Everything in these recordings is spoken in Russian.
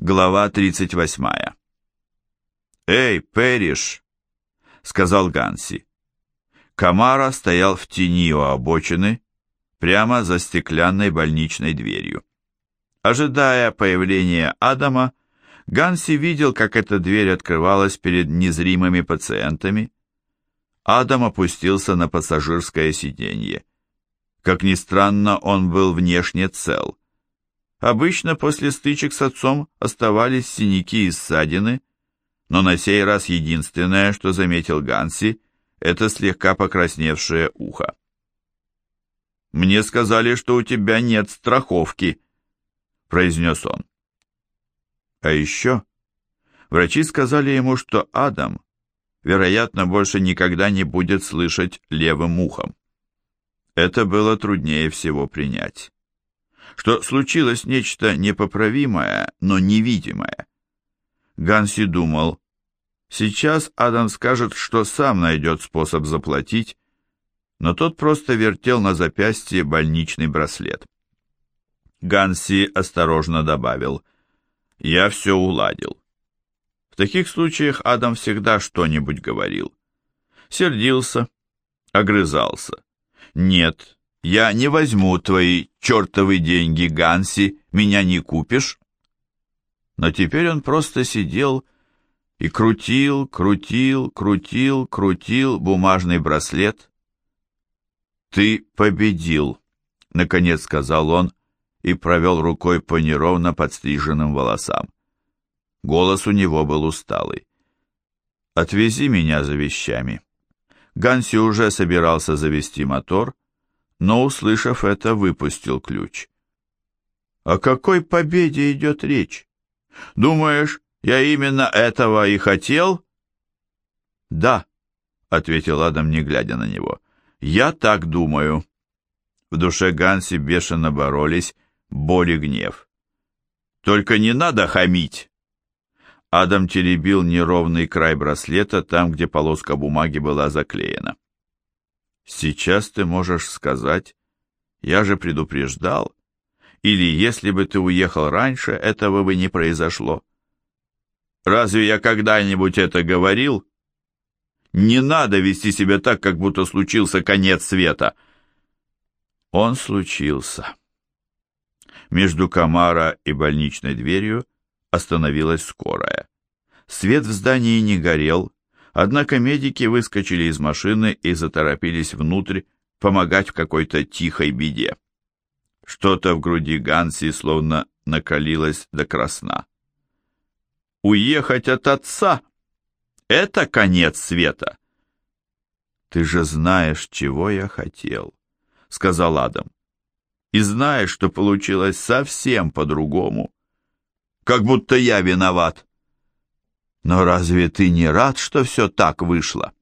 Глава 38. «Эй, Пэриш!» — сказал Ганси. Камара стоял в тени у обочины, прямо за стеклянной больничной дверью. Ожидая появления Адама, Ганси видел, как эта дверь открывалась перед незримыми пациентами. Адам опустился на пассажирское сиденье. Как ни странно, он был внешне цел. Обычно после стычек с отцом оставались синяки и ссадины, но на сей раз единственное, что заметил Ганси, это слегка покрасневшее ухо. «Мне сказали, что у тебя нет страховки», — произнес он. А еще врачи сказали ему, что Адам, вероятно, больше никогда не будет слышать левым ухом. Это было труднее всего принять что случилось нечто непоправимое, но невидимое. Ганси думал, сейчас Адам скажет, что сам найдет способ заплатить, но тот просто вертел на запястье больничный браслет. Ганси осторожно добавил, «Я все уладил». В таких случаях Адам всегда что-нибудь говорил. Сердился, огрызался. «Нет, я не возьму твои чертовы деньги, Ганси, меня не купишь. Но теперь он просто сидел и крутил, крутил, крутил, крутил бумажный браслет. «Ты победил», — наконец сказал он и провел рукой по неровно подстриженным волосам. Голос у него был усталый. «Отвези меня за вещами». Ганси уже собирался завести мотор, но, услышав это, выпустил ключ. «О какой победе идет речь? Думаешь, я именно этого и хотел?» «Да», — ответил Адам, не глядя на него, — «я так думаю». В душе Ганси бешено боролись боль и гнев. «Только не надо хамить!» Адам теребил неровный край браслета там, где полоска бумаги была заклеена. Сейчас ты можешь сказать, я же предупреждал, или если бы ты уехал раньше, этого бы не произошло. Разве я когда-нибудь это говорил? Не надо вести себя так, как будто случился конец света. Он случился. Между Камара и больничной дверью остановилась скорая. Свет в здании не горел, Однако медики выскочили из машины и заторопились внутрь помогать в какой-то тихой беде. Что-то в груди Ганси словно накалилось до красна. «Уехать от отца — это конец света!» «Ты же знаешь, чего я хотел», — сказал Адам. «И знаешь, что получилось совсем по-другому. Как будто я виноват». Но разве ты не рад, что все так вышло?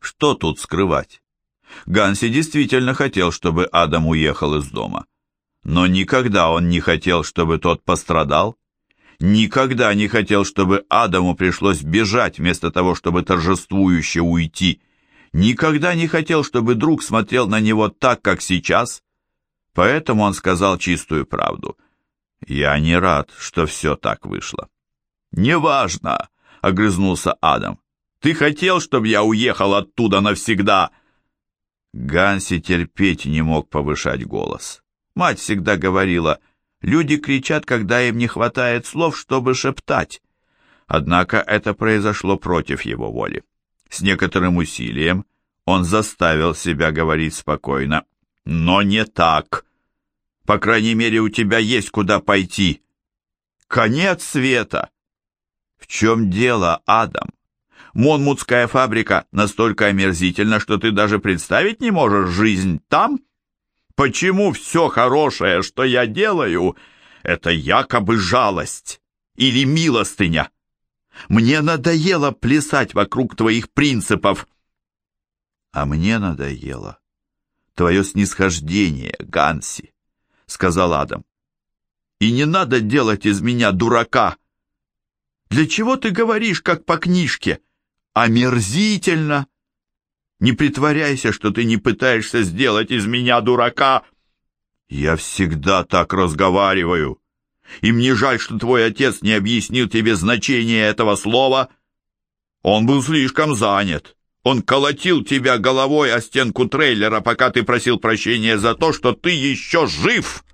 Что тут скрывать? Ганси действительно хотел, чтобы Адам уехал из дома. Но никогда он не хотел, чтобы тот пострадал. Никогда не хотел, чтобы Адаму пришлось бежать вместо того, чтобы торжествующе уйти. Никогда не хотел, чтобы друг смотрел на него так, как сейчас. Поэтому он сказал чистую правду. «Я не рад, что все так вышло». «Неважно», — огрызнулся Адам. «Ты хотел, чтобы я уехал оттуда навсегда?» Ганси терпеть не мог повышать голос. Мать всегда говорила, люди кричат, когда им не хватает слов, чтобы шептать. Однако это произошло против его воли. С некоторым усилием он заставил себя говорить спокойно. «Но не так. По крайней мере, у тебя есть куда пойти. Конец света. В чем дело, Адам? Монмутская фабрика настолько омерзительна, что ты даже представить не можешь жизнь там? Почему все хорошее, что я делаю, это якобы жалость или милостыня? Мне надоело плясать вокруг твоих принципов. А мне надоело твое снисхождение, Ганси, сказал Адам. И не надо делать из меня дурака. Для чего ты говоришь, как по книжке? Омерзительно! Не притворяйся, что ты не пытаешься сделать из меня дурака. Я всегда так разговариваю. И мне жаль, что твой отец не объяснил тебе значение этого слова. Он был слишком занят. Он колотил тебя головой о стенку трейлера, пока ты просил прощения за то, что ты еще жив.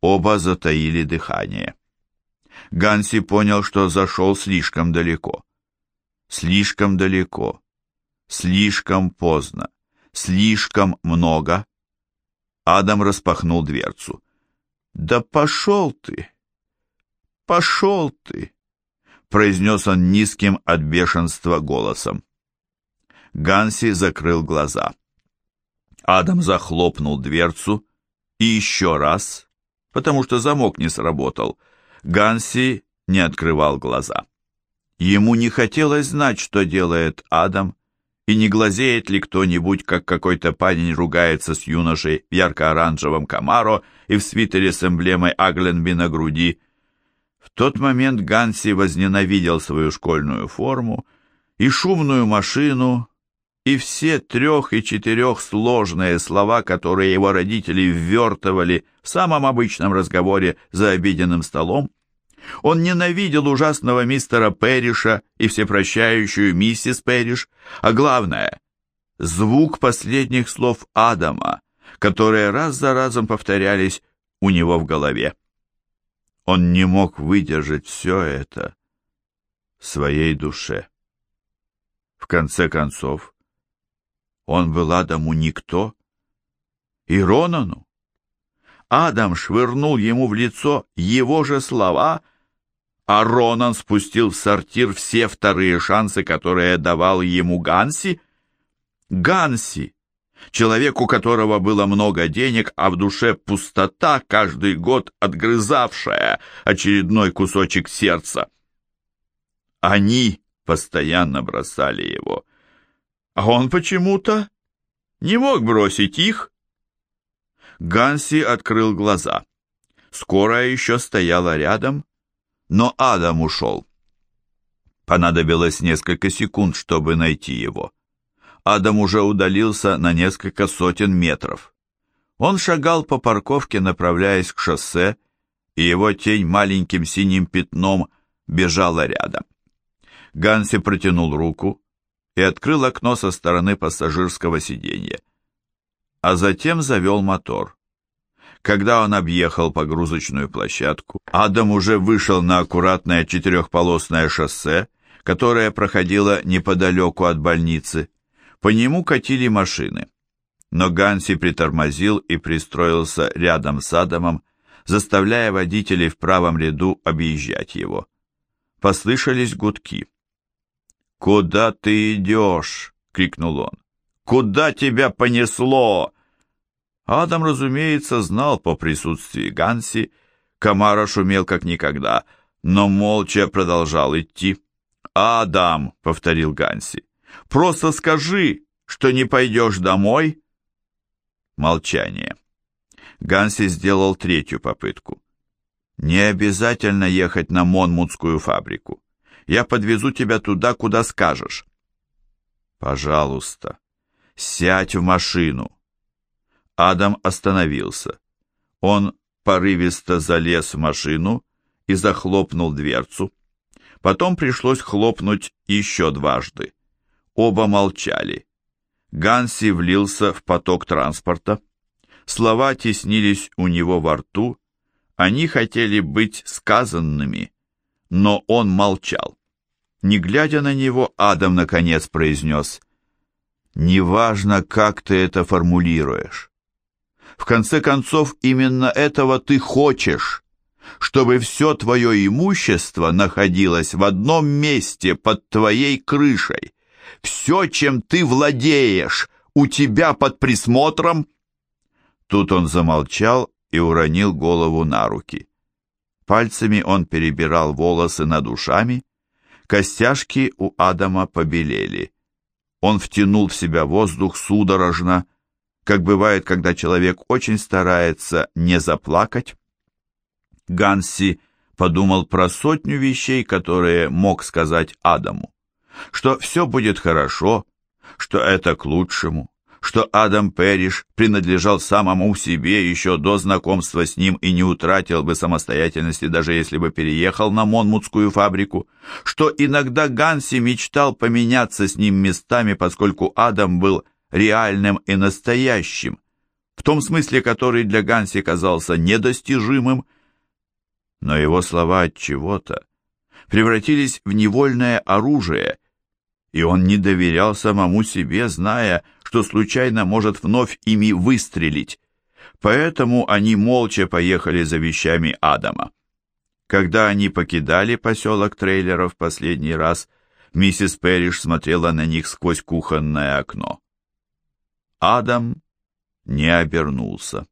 Оба затаили дыхание. Ганси понял, что зашел слишком далеко. Слишком далеко. Слишком поздно. Слишком много. Адам распахнул дверцу. «Да пошел ты! Пошел ты!» произнес он низким от бешенства голосом. Ганси закрыл глаза. Адам захлопнул дверцу и еще раз, потому что замок не сработал, Ганси не открывал глаза. Ему не хотелось знать, что делает Адам, и не глазеет ли кто-нибудь, как какой-то парень ругается с юношей в ярко-оранжевом Камаро и в свитере с эмблемой Агленби на груди. В тот момент Ганси возненавидел свою школьную форму и шумную машину, и все трех- и четырехсложные слова, которые его родители ввертывали в самом обычном разговоре за обеденным столом. Он ненавидел ужасного мистера Перриша и всепрощающую миссис Перриш, а главное — звук последних слов Адама, которые раз за разом повторялись у него в голове. Он не мог выдержать все это в своей душе. В конце концов, он был Адаму никто. И Ронану. Адам швырнул ему в лицо его же слова, а Ронан спустил в сортир все вторые шансы, которые давал ему Ганси. Ганси, человек, у которого было много денег, а в душе пустота, каждый год отгрызавшая очередной кусочек сердца. Они постоянно бросали его а он почему-то не мог бросить их. Ганси открыл глаза. Скорая еще стояла рядом, но Адам ушел. Понадобилось несколько секунд, чтобы найти его. Адам уже удалился на несколько сотен метров. Он шагал по парковке, направляясь к шоссе, и его тень маленьким синим пятном бежала рядом. Ганси протянул руку, и открыл окно со стороны пассажирского сиденья. А затем завел мотор. Когда он объехал погрузочную площадку, Адам уже вышел на аккуратное четырехполосное шоссе, которое проходило неподалеку от больницы. По нему катили машины. Но Ганси притормозил и пристроился рядом с Адамом, заставляя водителей в правом ряду объезжать его. Послышались гудки. «Куда ты идешь?» — крикнул он. «Куда тебя понесло?» Адам, разумеется, знал по присутствии Ганси. Камара шумел как никогда, но молча продолжал идти. «Адам!» — повторил Ганси. «Просто скажи, что не пойдешь домой!» Молчание. Ганси сделал третью попытку. «Не обязательно ехать на Монмутскую фабрику. Я подвезу тебя туда, куда скажешь. Пожалуйста, сядь в машину. Адам остановился. Он порывисто залез в машину и захлопнул дверцу. Потом пришлось хлопнуть еще дважды. Оба молчали. Ганси влился в поток транспорта. Слова теснились у него во рту. Они хотели быть сказанными, но он молчал. Не глядя на него, Адам наконец произнес, «Неважно, как ты это формулируешь. В конце концов, именно этого ты хочешь, чтобы все твое имущество находилось в одном месте под твоей крышей. Все, чем ты владеешь, у тебя под присмотром». Тут он замолчал и уронил голову на руки. Пальцами он перебирал волосы над ушами, Костяшки у Адама побелели. Он втянул в себя воздух судорожно, как бывает, когда человек очень старается не заплакать. Ганси подумал про сотню вещей, которые мог сказать Адаму. Что все будет хорошо, что это к лучшему, что Адам Перриш принадлежал самому себе еще до знакомства с ним и не утратил бы самостоятельности, даже если бы переехал на Монмутскую фабрику, что иногда Ганси мечтал поменяться с ним местами, поскольку Адам был реальным и настоящим, в том смысле, который для Ганси казался недостижимым, но его слова от чего-то превратились в невольное оружие, и он не доверял самому себе, зная, что случайно может вновь ими выстрелить. Поэтому они молча поехали за вещами Адама. Когда они покидали поселок трейлеров последний раз, миссис Перриш смотрела на них сквозь кухонное окно. Адам не обернулся.